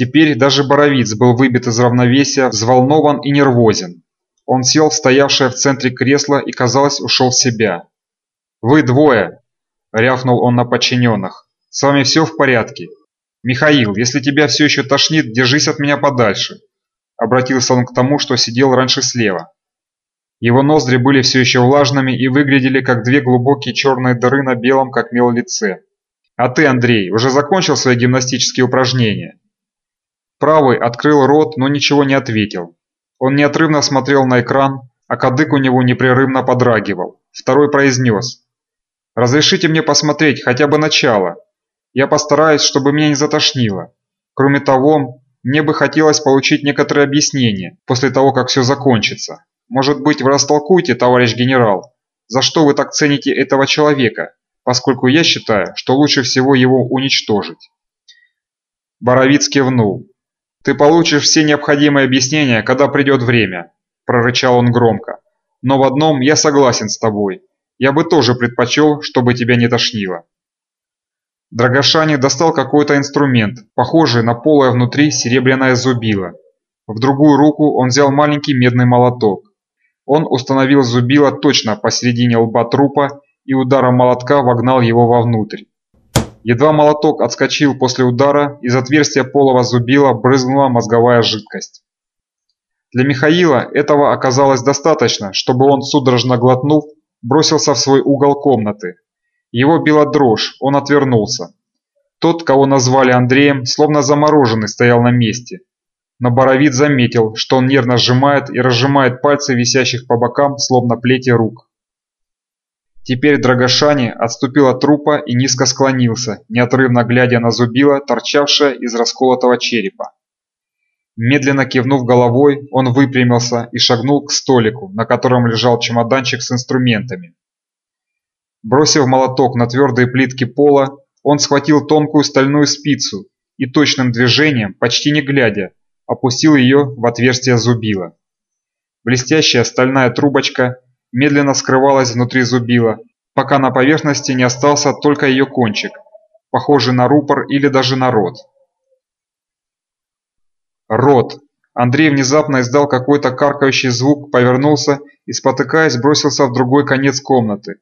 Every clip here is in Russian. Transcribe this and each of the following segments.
Теперь даже Боровиц был выбит из равновесия, взволнован и нервозен. Он сел в стоявшее в центре кресло и, казалось, ушел в себя. «Вы двое!» – рявкнул он на подчиненных. «С вами все в порядке? Михаил, если тебя все еще тошнит, держись от меня подальше!» Обратился он к тому, что сидел раньше слева. Его ноздри были все еще влажными и выглядели как две глубокие черные дыры на белом, как мел лице. «А ты, Андрей, уже закончил свои гимнастические упражнения?» Правый открыл рот, но ничего не ответил. Он неотрывно смотрел на экран, а кадык у него непрерывно подрагивал. Второй произнес. «Разрешите мне посмотреть хотя бы начало. Я постараюсь, чтобы меня не затошнило. Кроме того, мне бы хотелось получить некоторые объяснения после того, как все закончится. Может быть, вы растолкуете, товарищ генерал, за что вы так цените этого человека, поскольку я считаю, что лучше всего его уничтожить». Боровиц кивнул. «Ты получишь все необходимые объяснения, когда придет время», – прорычал он громко. «Но в одном я согласен с тобой. Я бы тоже предпочел, чтобы тебя не тошнило». Драгошани достал какой-то инструмент, похожий на полое внутри серебряное зубило. В другую руку он взял маленький медный молоток. Он установил зубило точно посередине лба трупа и ударом молотка вогнал его вовнутрь. Едва молоток отскочил после удара, из отверстия полого зубила брызнула мозговая жидкость. Для Михаила этого оказалось достаточно, чтобы он, судорожно глотнув, бросился в свой угол комнаты. Его била дрожь, он отвернулся. Тот, кого назвали Андреем, словно замороженный, стоял на месте. Но Боровит заметил, что он нервно сжимает и разжимает пальцы, висящих по бокам, словно плети рук. Теперь Драгошани отступил от трупа и низко склонился, неотрывно глядя на зубило, торчавшее из расколотого черепа. Медленно кивнув головой, он выпрямился и шагнул к столику, на котором лежал чемоданчик с инструментами. Бросив молоток на твердые плитки пола, он схватил тонкую стальную спицу и точным движением, почти не глядя, опустил ее в отверстие зубила. Блестящая стальная трубочка медленно скрывалась внутри зубила, пока на поверхности не остался только ее кончик, похожий на рупор или даже на рот. Рот. Андрей внезапно издал какой-то каркающий звук, повернулся и, спотыкаясь, бросился в другой конец комнаты.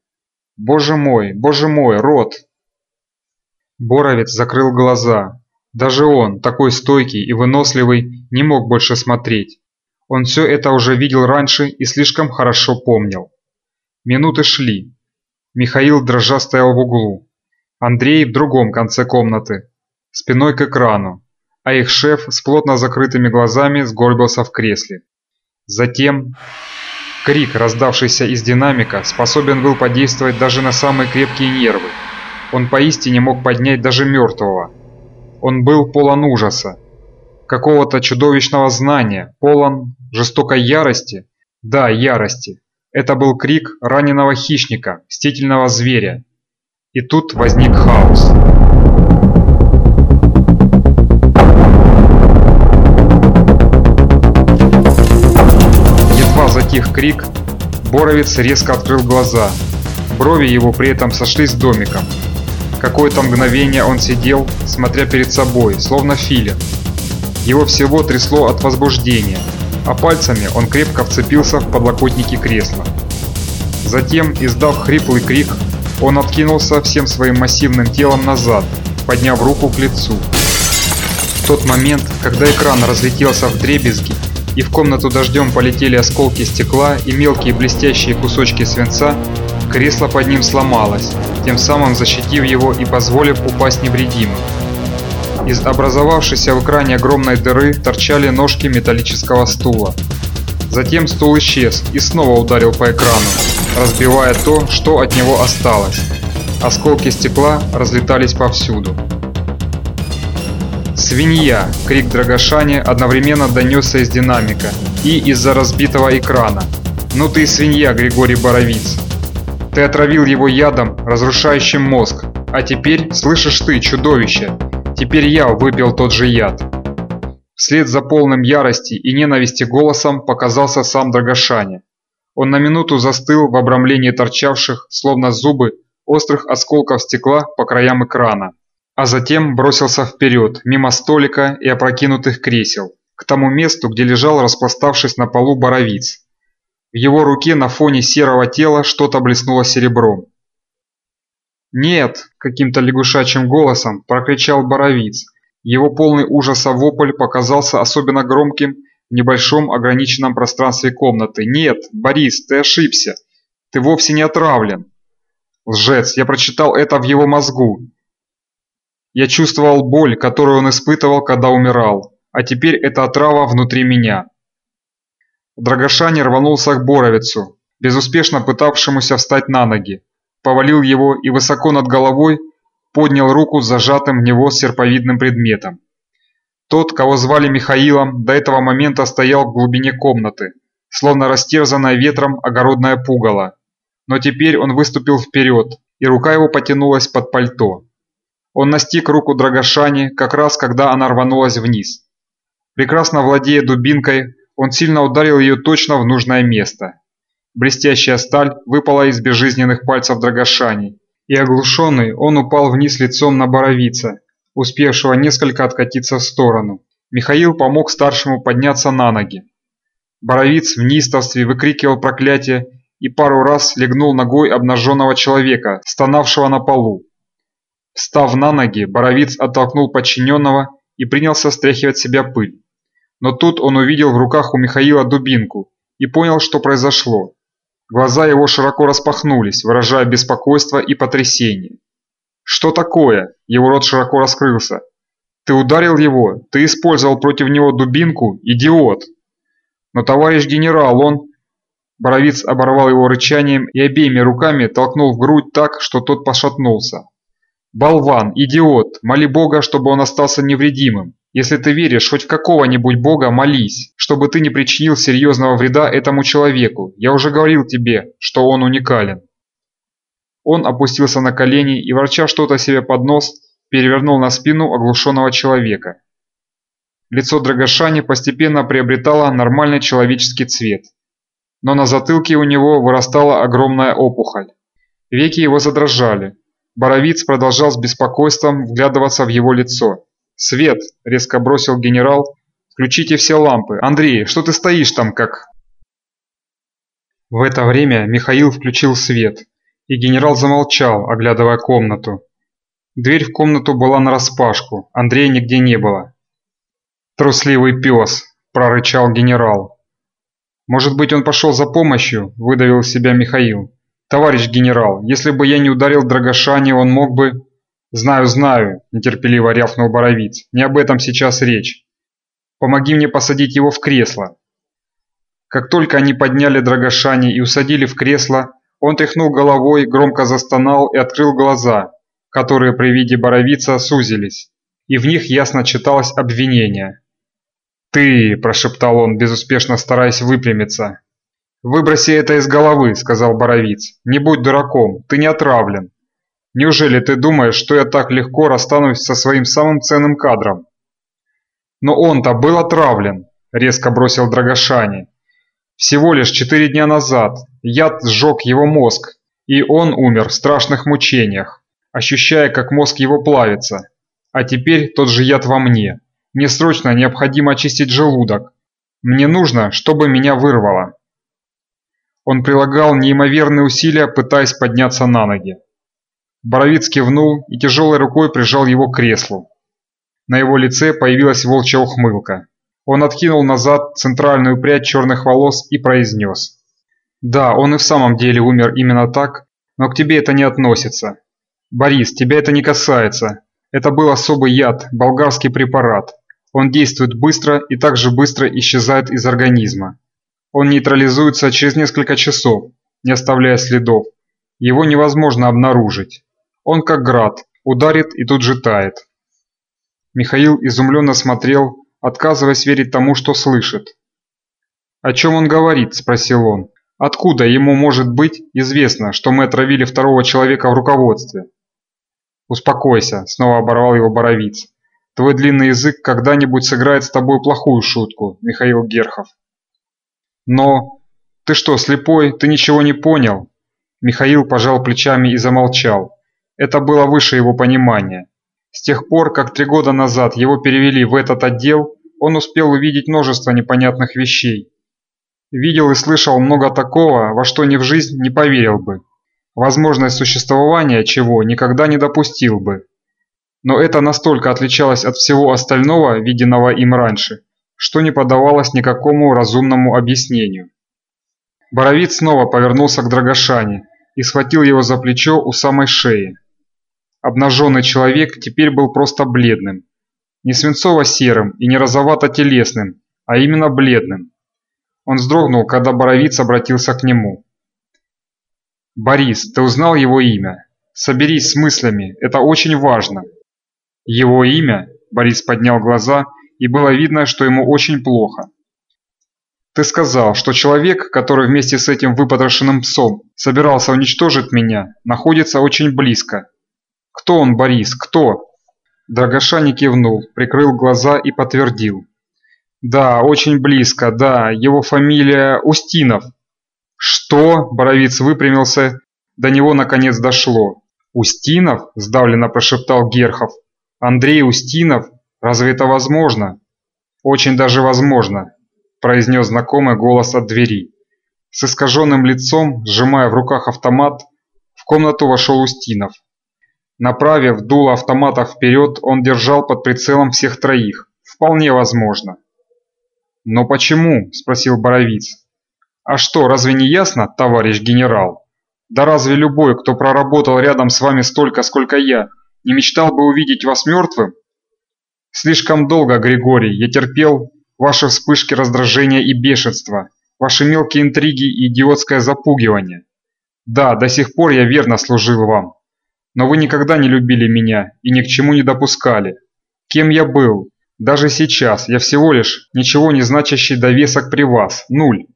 «Боже мой, боже мой, рот!» Боровец закрыл глаза. Даже он, такой стойкий и выносливый, не мог больше смотреть. Он все это уже видел раньше и слишком хорошо помнил. Минуты шли. Михаил дрожа стоял в углу. Андрей в другом конце комнаты, спиной к экрану, а их шеф с плотно закрытыми глазами сгорбился в кресле. Затем крик, раздавшийся из динамика, способен был подействовать даже на самые крепкие нервы. Он поистине мог поднять даже мертвого. Он был полон ужаса, какого-то чудовищного знания, полон жестокой ярости. Да, ярости. Это был крик раненого хищника, мстительного зверя. И тут возник хаос. Едва затих крик, Боровец резко открыл глаза. Брови его при этом сошлись с домиком. Какое-то мгновение он сидел, смотря перед собой, словно филин. Его всего трясло от возбуждения, а пальцами он крепко вцепился в подлокотники кресла. Затем, издав хриплый крик, он откинулся всем своим массивным телом назад, подняв руку к лицу. В тот момент, когда экран разлетелся в дребезги, и в комнату дождем полетели осколки стекла и мелкие блестящие кусочки свинца, кресло под ним сломалось, тем самым защитив его и позволив упасть невредимым. Из образовавшейся в экране огромной дыры торчали ножки металлического стула. Затем стул исчез и снова ударил по экрану, разбивая то, что от него осталось. Осколки стекла разлетались повсюду. «Свинья!» – крик Драгошани одновременно донесся из динамика и из-за разбитого экрана. «Ну ты свинья, Григорий Боровиц! Ты отравил его ядом, разрушающим мозг, а теперь слышишь ты, чудовище, Теперь я выпил тот же яд. Вслед за полным ярости и ненависти голосом показался сам Драгошаня. Он на минуту застыл в обрамлении торчавших, словно зубы, острых осколков стекла по краям экрана. а затем бросился вперед, мимо столика и опрокинутых кресел, к тому месту, где лежал распластавшись на полу боровиц. В его руке на фоне серого тела что-то блеснуло серебром. «Нет!» – каким-то лягушачьим голосом прокричал боровиц. Его полный ужаса вопль показался особенно громким в небольшом ограниченном пространстве комнаты. «Нет, Борис, ты ошибся! Ты вовсе не отравлен!» «Лжец! Я прочитал это в его мозгу!» Я чувствовал боль, которую он испытывал, когда умирал, а теперь это отрава внутри меня. Драгошани рванулся к Боровицу, безуспешно пытавшемуся встать на ноги, повалил его и высоко над головой поднял руку с зажатым в него серповидным предметом. Тот, кого звали Михаилом, до этого момента стоял в глубине комнаты, словно растерзанное ветром огородное пугало. Но теперь он выступил вперед, и рука его потянулась под пальто. Он настиг руку Драгошани, как раз когда она рванулась вниз. Прекрасно владея дубинкой, он сильно ударил ее точно в нужное место. Блестящая сталь выпала из безжизненных пальцев Драгошани, и оглушенный он упал вниз лицом на Боровица, успевшего несколько откатиться в сторону. Михаил помог старшему подняться на ноги. Боровиц в неистовстве выкрикивал проклятие и пару раз легнул ногой обнаженного человека, стонавшего на полу. Встав на ноги, Боровиц оттолкнул подчиненного и принялся стряхивать себя пыль. Но тут он увидел в руках у Михаила дубинку и понял, что произошло. Глаза его широко распахнулись, выражая беспокойство и потрясение. «Что такое?» Его рот широко раскрылся. «Ты ударил его? Ты использовал против него дубинку? Идиот!» «Но, товарищ генерал, он...» Боровиц оборвал его рычанием и обеими руками толкнул в грудь так, что тот пошатнулся. «Болван! Идиот! Моли Бога, чтобы он остался невредимым! Если ты веришь хоть в какого-нибудь бога, молись, чтобы ты не причинил серьезного вреда этому человеку. Я уже говорил тебе, что он уникален. Он опустился на колени и, ворча что-то себе под нос, перевернул на спину оглушенного человека. Лицо Драгошани постепенно приобретало нормальный человеческий цвет. Но на затылке у него вырастала огромная опухоль. Веки его задрожали. Боровиц продолжал с беспокойством вглядываться в его лицо. «Свет!» – резко бросил генерал. «Включите все лампы! Андрей, что ты стоишь там как...» В это время Михаил включил свет, и генерал замолчал, оглядывая комнату. Дверь в комнату была нараспашку, Андрея нигде не было. «Трусливый пес!» – прорычал генерал. «Может быть, он пошел за помощью?» – выдавил себя Михаил. «Товарищ генерал, если бы я не ударил Драгошани, он мог бы...» «Знаю, знаю», – нетерпеливо рявкнул Боровиц. «Не об этом сейчас речь. Помоги мне посадить его в кресло». Как только они подняли Драгошани и усадили в кресло, он тряхнул головой, громко застонал и открыл глаза, которые при виде Боровица сузились, и в них ясно читалось обвинение. «Ты!» – прошептал он, безуспешно стараясь выпрямиться. «Выброси это из головы», – сказал Боровиц. «Не будь дураком, ты не отравлен. Неужели ты думаешь, что я так легко расстанусь со своим самым ценным кадром? Но он-то был отравлен, резко бросил Драгошани. Всего лишь четыре дня назад яд сжег его мозг, и он умер в страшных мучениях, ощущая, как мозг его плавится. А теперь тот же яд во мне. Мне срочно необходимо очистить желудок. Мне нужно, чтобы меня вырвало. Он прилагал неимоверные усилия, пытаясь подняться на ноги. Боровиц кивнул и тяжелой рукой прижал его к креслу. На его лице появилась волчья ухмылка. Он откинул назад центральную прядь черных волос и произнес. «Да, он и в самом деле умер именно так, но к тебе это не относится. Борис, тебя это не касается. Это был особый яд, болгарский препарат. Он действует быстро и также быстро исчезает из организма. Он нейтрализуется через несколько часов, не оставляя следов. Его невозможно обнаружить. Он как град, ударит и тут же тает. Михаил изумленно смотрел, отказываясь верить тому, что слышит. «О чем он говорит?» – спросил он. «Откуда ему может быть известно, что мы отравили второго человека в руководстве?» «Успокойся», – снова оборвал его Боровиц. «Твой длинный язык когда-нибудь сыграет с тобой плохую шутку, Михаил Герхов». «Но... Ты что, слепой? Ты ничего не понял?» Михаил пожал плечами и замолчал. Это было выше его понимания. С тех пор, как три года назад его перевели в этот отдел, он успел увидеть множество непонятных вещей. Видел и слышал много такого, во что ни в жизнь не поверил бы. Возможность существования чего никогда не допустил бы. Но это настолько отличалось от всего остального, виденного им раньше, что не подавалось никакому разумному объяснению. Боровит снова повернулся к Драгошане и схватил его за плечо у самой шеи. Обнаженный человек теперь был просто бледным. Не свинцово-серым и не розовато-телесным, а именно бледным. Он вздрогнул, когда Боровиц обратился к нему. «Борис, ты узнал его имя? Соберись с мыслями, это очень важно». «Его имя?» – Борис поднял глаза, и было видно, что ему очень плохо. «Ты сказал, что человек, который вместе с этим выпотрошенным псом собирался уничтожить меня, находится очень близко. Кто он, Борис, кто?» Драгоша кивнул, прикрыл глаза и подтвердил. «Да, очень близко, да, его фамилия Устинов». «Что?» – Боровиц выпрямился, до него наконец дошло. «Устинов?» – сдавленно прошептал Герхов. «Андрей Устинов? Разве это возможно?» «Очень даже возможно», – произнес знакомый голос от двери. С искаженным лицом, сжимая в руках автомат, в комнату вошел Устинов. Направив дуло автомата вперед, он держал под прицелом всех троих. Вполне возможно. «Но почему?» – спросил Боровиц. «А что, разве не ясно, товарищ генерал? Да разве любой, кто проработал рядом с вами столько, сколько я, не мечтал бы увидеть вас мертвым? Слишком долго, Григорий, я терпел ваши вспышки раздражения и бешенства, ваши мелкие интриги и идиотское запугивание. Да, до сих пор я верно служил вам. Но вы никогда не любили меня и ни к чему не допускали. Кем я был? Даже сейчас я всего лишь ничего не значащий довесок при вас, нуль.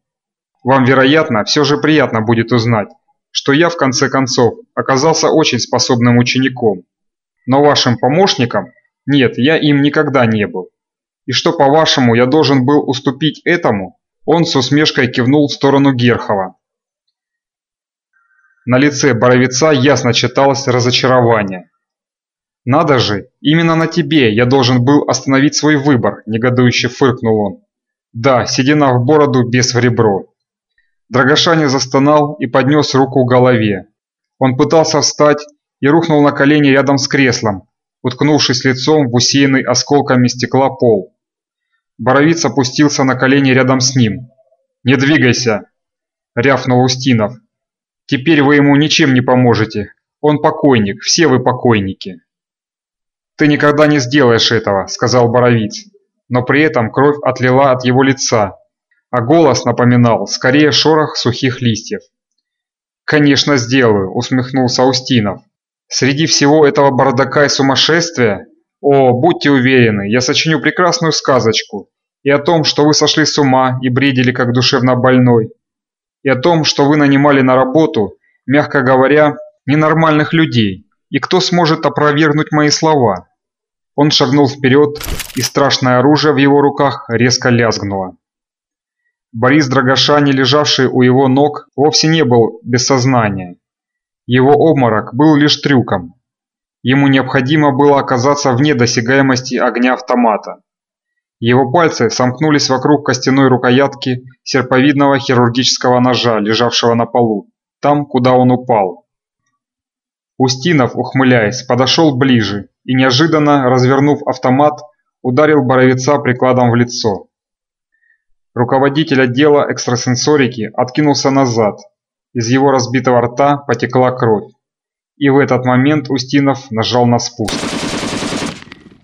Вам, вероятно, все же приятно будет узнать, что я, в конце концов, оказался очень способным учеником. Но вашим помощником? Нет, я им никогда не был. И что, по-вашему, я должен был уступить этому? Он с усмешкой кивнул в сторону Герхова. На лице Боровица ясно читалось разочарование. «Надо же, именно на тебе я должен был остановить свой выбор», – негодующе фыркнул он. «Да, седина в бороду, без в ребро». Драгошаня застонал и поднес руку к голове. Он пытался встать и рухнул на колени рядом с креслом, уткнувшись лицом в усеянный осколками стекла пол. Боровиц опустился на колени рядом с ним. «Не двигайся!» – рявкнул Устинов. Теперь вы ему ничем не поможете. Он покойник, все вы покойники. Ты никогда не сделаешь этого, сказал Боровиц. Но при этом кровь отлила от его лица, а голос напоминал скорее шорох сухих листьев. «Конечно сделаю», – усмехнулся Устинов. «Среди всего этого бардака и сумасшествия? О, будьте уверены, я сочиню прекрасную сказочку и о том, что вы сошли с ума и бредили как душевно больной, и о том, что вы нанимали на работу, мягко говоря, ненормальных людей, и кто сможет опровергнуть мои слова?» Он шагнул вперед, и страшное оружие в его руках резко лязгнуло. Борис Драгошани, лежавший у его ног, вовсе не был без сознания. Его обморок был лишь трюком. Ему необходимо было оказаться вне досягаемости огня автомата. Его пальцы сомкнулись вокруг костяной рукоятки серповидного хирургического ножа, лежавшего на полу, там, куда он упал. Устинов, ухмыляясь, подошел ближе и, неожиданно развернув автомат, ударил Боровица прикладом в лицо. Руководитель отдела экстрасенсорики откинулся назад. Из его разбитого рта потекла кровь. И в этот момент Устинов нажал на спуск.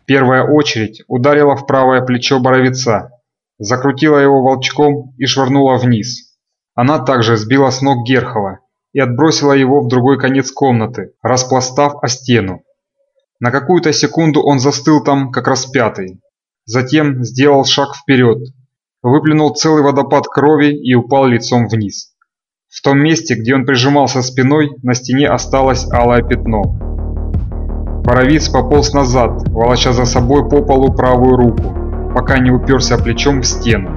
Первая очередь ударила в правое плечо Боровица, закрутила его волчком и швырнула вниз. Она также сбила с ног Герхова и отбросила его в другой конец комнаты, распластав о стену. На какую-то секунду он застыл там, как распятый. Затем сделал шаг вперед, выплюнул целый водопад крови и упал лицом вниз. В том месте, где он прижимался спиной, на стене осталось алое пятно. Боровиц пополз назад, волоча за собой по полу правую руку, пока не уперся плечом в стену.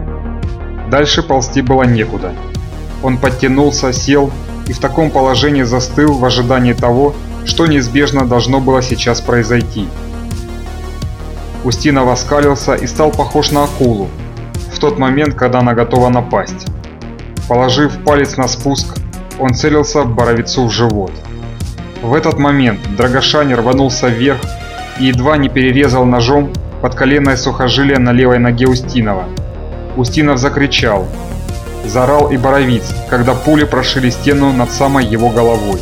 Дальше ползти было некуда. Он подтянулся, сел и в таком положении застыл в ожидании того, что неизбежно должно было сейчас произойти. Устинов оскалился и стал похож на акулу в тот момент, когда она готова напасть. Положив палец на спуск, он целился Боровицу в живот. В этот момент Драгошани рванулся вверх и едва не перерезал ножом под коленное сухожилие на левой ноге Устинова. Устинов закричал. Заорал и Боровиц, когда пули прошили стену над самой его головой.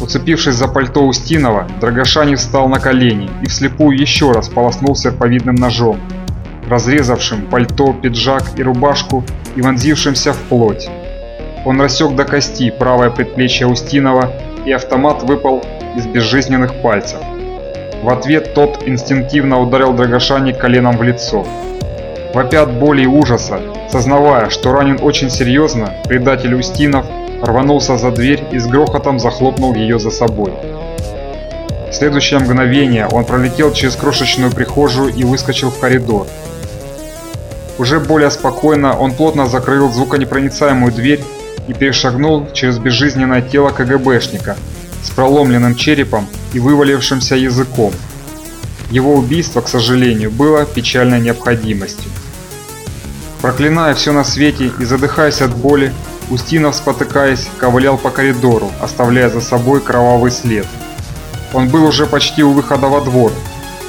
Уцепившись за пальто Устинова, Драгошани встал на колени и вслепую еще раз полоснул серповидным ножом, разрезавшим пальто, пиджак и рубашку и вонзившимся в плоть. Он рассек до кости правое предплечье Устинова, и автомат выпал из безжизненных пальцев. В ответ тот инстинктивно ударил Драгошани коленом в лицо. Вопя от боли и ужаса, сознавая, что ранен очень серьезно, предатель Устинов рванулся за дверь и с грохотом захлопнул ее за собой. В следующее мгновение он пролетел через крошечную прихожую и выскочил в коридор. Уже более спокойно он плотно закрыл звуконепроницаемую дверь и перешагнул через безжизненное тело КГБшника с проломленным черепом и вывалившимся языком. Его убийство, к сожалению, было печальной необходимостью. Проклиная все на свете и задыхаясь от боли, Устинов, спотыкаясь, ковылял по коридору, оставляя за собой кровавый след. Он был уже почти у выхода во двор,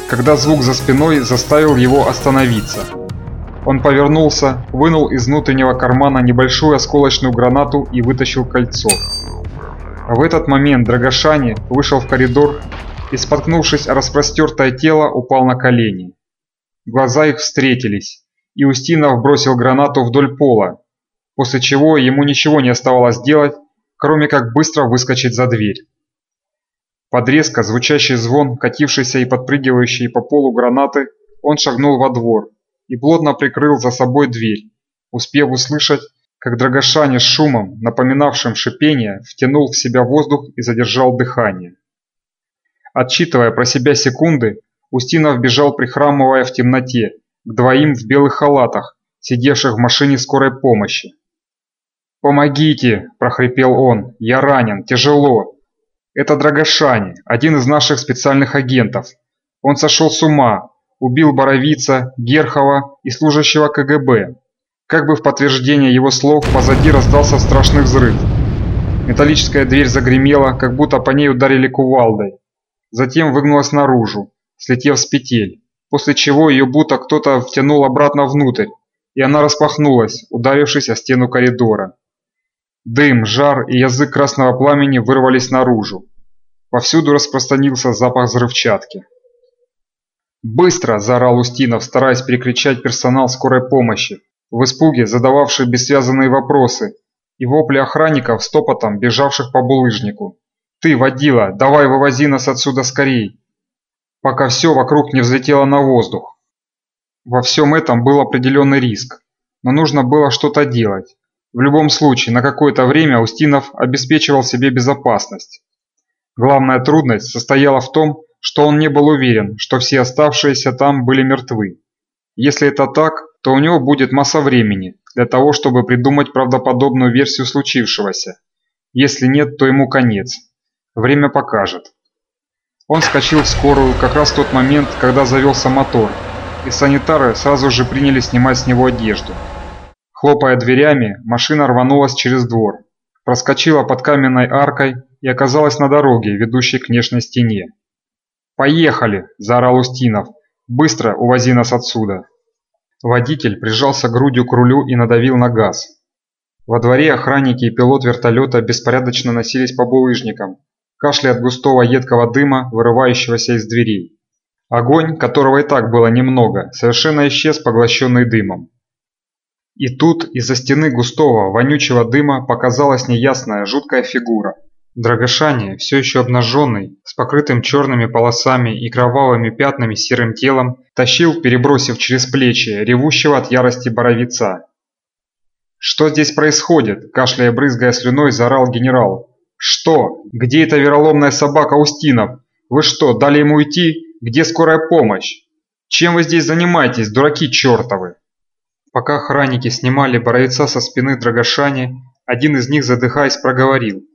когда звук за спиной заставил его остановиться. Он повернулся, вынул из внутреннего кармана небольшую осколочную гранату и вытащил кольцо. В этот момент Драгошани вышел в коридор и, споткнувшись о распростертое тело, упал на колени. Глаза их встретились, и Устинов бросил гранату вдоль пола, после чего ему ничего не оставалось делать, кроме как быстро выскочить за дверь. Под резко звучащий звон, катившийся и подпрыгивающий по полу гранаты, он шагнул во двор и плотно прикрыл за собой дверь, успев услышать, как Драгошане с шумом, напоминавшим шипение, втянул в себя воздух и задержал дыхание. Отчитывая про себя секунды, Устинов бежал прихрамывая в темноте, к двоим в белых халатах, сидевших в машине скорой помощи. «Помогите!» – прохрипел он. «Я ранен, тяжело!» «Это Драгошани, один из наших специальных агентов. Он сошел с ума, убил Боровица, Герхова и служащего КГБ. Как бы в подтверждение его слов, позади раздался страшный взрыв. Металлическая дверь загремела, как будто по ней ударили кувалдой. Затем выгнулась наружу, слетев с петель, после чего ее будто кто-то втянул обратно внутрь, и она распахнулась, ударившись о стену коридора. Дым, жар и язык красного пламени вырвались наружу. Повсюду распространился запах взрывчатки. «Быстро!» – заорал Устинов, стараясь перекричать персонал скорой помощи, в испуге задававший бессвязанные вопросы, и вопли охранников стопотом бежавших по булыжнику. «Ты, водила, давай вывози нас отсюда скорей!» Пока все вокруг не взлетело на воздух. Во всем этом был определенный риск, но нужно было что-то делать. В любом случае, на какое-то время Устинов обеспечивал себе безопасность. Главная трудность состояла в том, что он не был уверен, что все оставшиеся там были мертвы. Если это так, то у него будет масса времени для того, чтобы придумать правдоподобную версию случившегося. Если нет, то ему конец. Время покажет. Он скочил в скорую как раз в тот момент, когда завелся мотор, и санитары сразу же приняли снимать с него одежду. Хлопая дверями, машина рванулась через двор, проскочила под каменной аркой и оказалась на дороге, ведущей к внешней стене. «Поехали!» – заорал Устинов. «Быстро увози нас отсюда!» Водитель прижался грудью к рулю и надавил на газ. Во дворе охранники и пилот вертолета беспорядочно носились по булыжникам, кашляя от густого едкого дыма, вырывающегося из дверей. Огонь, которого и так было немного, совершенно исчез, поглощенный дымом. И тут из-за стены густого, вонючего дыма показалась неясная, жуткая фигура. Драгошани, все еще обнаженный, с покрытым черными полосами и кровавыми пятнами серым телом, тащил, перебросив через плечи, ревущего от ярости боровица. «Что здесь происходит?» – кашляя брызгая слюной, заорал генерал. «Что? Где эта вероломная собака Устинов? Вы что, дали ему уйти? Где скорая помощь? Чем вы здесь занимаетесь, дураки чертовы?» Пока охранники снимали боровица со спины Драгошани, один из них, задыхаясь, проговорил.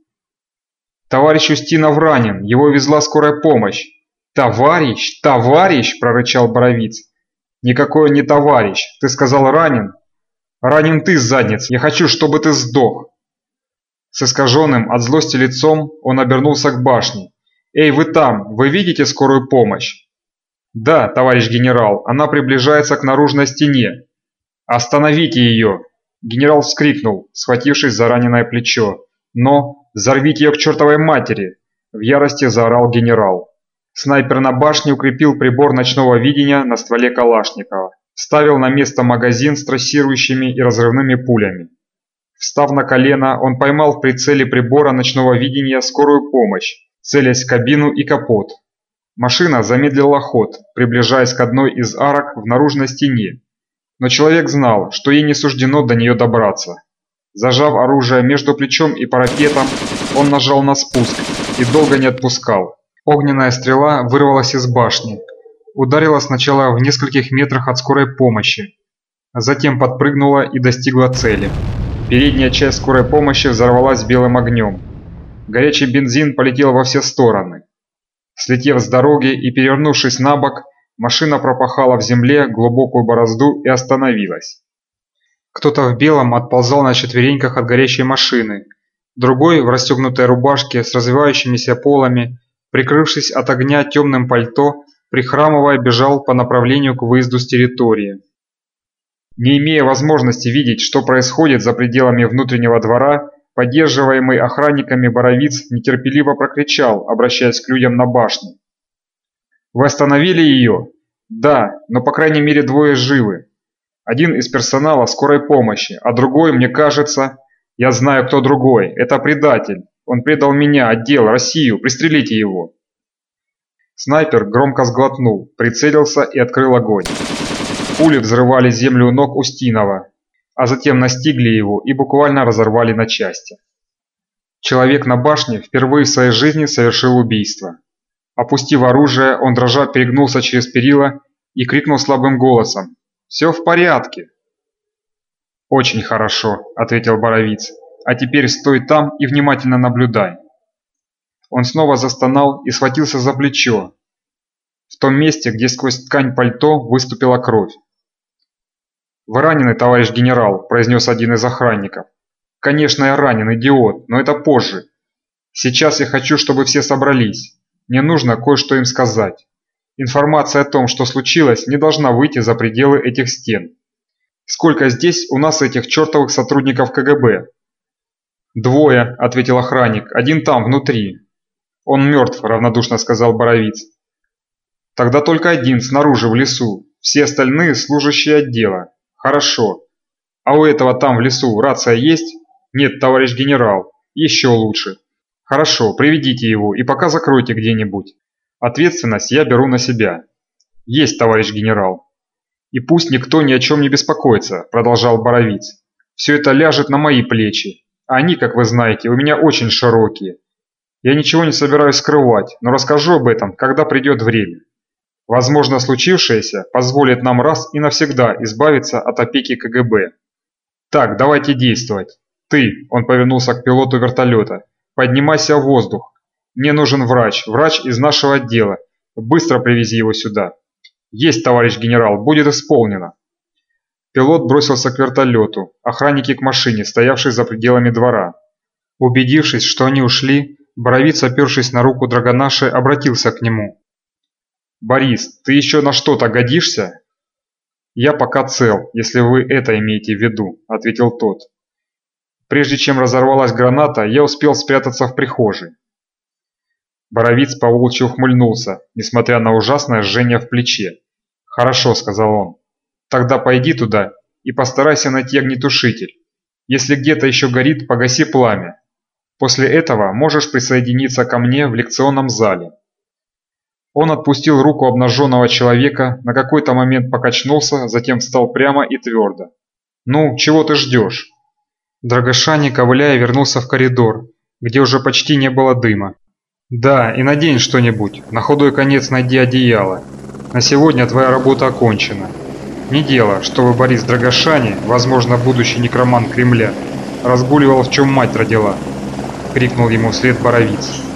«Товарищ Устинов ранен, его везла скорая помощь. «Товарищ! Товарищ!» – прорычал Боровиц. «Никакой не товарищ! Ты сказал ранен?» «Ранен ты, задниц! Я хочу, чтобы ты сдох!» С искаженным от злости лицом он обернулся к башне. «Эй, вы там! Вы видите скорую помощь?» «Да, товарищ генерал, она приближается к наружной стене. Остановите ее!» Генерал вскрикнул, схватившись за раненое плечо. «Но взорвите ее к чертовой матери!» В ярости заорал генерал. Снайпер на башне укрепил прибор ночного видения на стволе Калашникова. Ставил на место магазин с трассирующими и разрывными пулями. Встав на колено, он поймал в прицеле прибора ночного видения скорую помощь, целясь в кабину и капот. Машина замедлила ход, приближаясь к одной из арок в наружной стене. Но человек знал, что ей не суждено до нее добраться. Зажав оружие между плечом и парапетом, он нажал на спуск и долго не отпускал. Огненная стрела вырвалась из башни, ударила сначала в нескольких метрах от скорой помощи, а затем подпрыгнула и достигла цели. Передняя часть скорой помощи взорвалась белым огнем. Горячий бензин полетел во все стороны. Слетев с дороги и перевернувшись на бок, машина пропахала в земле глубокую борозду и остановилась. Кто-то в белом отползал на четвереньках от горящей машины, другой в расстегнутой рубашке с развивающимися полами прикрывшись от огня темным пальто, прихрамывая бежал по направлению к выезду с территории. Не имея возможности видеть, что происходит за пределами внутреннего двора, поддерживаемый охранниками Боровиц нетерпеливо прокричал, обращаясь к людям на башне. «Вы остановили ее?» «Да, но по крайней мере двое живы. Один из персонала скорой помощи, а другой, мне кажется, я знаю, кто другой. Это предатель. Он предал меня, отдел, Россию, пристрелите его!» Снайпер громко сглотнул, прицелился и открыл огонь. Пули взрывали землю у ног Устинова, а затем настигли его и буквально разорвали на части. Человек на башне впервые в своей жизни совершил убийство. Опустив оружие, он дрожа перегнулся через перила и крикнул слабым голосом «Все в порядке!» «Очень хорошо», — ответил Боровиц. А теперь стой там и внимательно наблюдай. Он снова застонал и схватился за плечо, в том месте, где сквозь ткань пальто выступила кровь. «Вы ранены, товарищ генерал», – произнес один из охранников. «Конечно, я ранен, идиот, но это позже. Сейчас я хочу, чтобы все собрались. Мне нужно кое-что им сказать. Информация о том, что случилось, не должна выйти за пределы этих стен. Сколько здесь у нас этих чертовых сотрудников КГБ? «Двое», — ответил охранник, — «один там, внутри». «Он мертв», — равнодушно сказал Боровиц. «Тогда только один, снаружи, в лесу. Все остальные — служащие отдела. Хорошо. А у этого там, в лесу, рация есть?» «Нет, товарищ генерал. Еще лучше». «Хорошо, приведите его и пока закройте где-нибудь. Ответственность я беру на себя». «Есть, товарищ генерал». «И пусть никто ни о чем не беспокоится», — продолжал Боровиц. «Все это ляжет на мои плечи. Они, как вы знаете, у меня очень широкие. Я ничего не собираюсь скрывать, но расскажу об этом, когда придет время. Возможно, случившееся позволит нам раз и навсегда избавиться от опеки КГБ. Так, давайте действовать. Ты, он повернулся к пилоту вертолета, поднимайся в воздух. Мне нужен врач, врач из нашего отдела. Быстро привези его сюда. Есть, товарищ генерал, будет исполнено. Пилот бросился к вертолету, охранники к машине, стоявшей за пределами двора. Убедившись, что они ушли, Боровиц, опершись на руку Драгонаши, обратился к нему. «Борис, ты еще на что-то годишься?» «Я пока цел, если вы это имеете в виду», – ответил тот. Прежде чем разорвалась граната, я успел спрятаться в прихожей. Боровиц поволчьи ухмыльнулся, несмотря на ужасное жжение в плече. «Хорошо», – сказал он. Тогда пойди туда и постарайся найти огнетушитель. Если где-то еще горит, погаси пламя. После этого можешь присоединиться ко мне в лекционном зале. Он отпустил руку обнаженного человека, на какой-то момент покачнулся, затем встал прямо и твердо. «Ну, чего ты ждешь?» Драгошани, ковыляя, вернулся в коридор, где уже почти не было дыма. «Да, и надень что-нибудь, на худой конец найди одеяло. На сегодня твоя работа окончена». Не дело, чтобы Борис Драгошани, возможно, будущий некроман Кремля, разгуливал в чем мать родила, крикнул ему вслед Боровиц.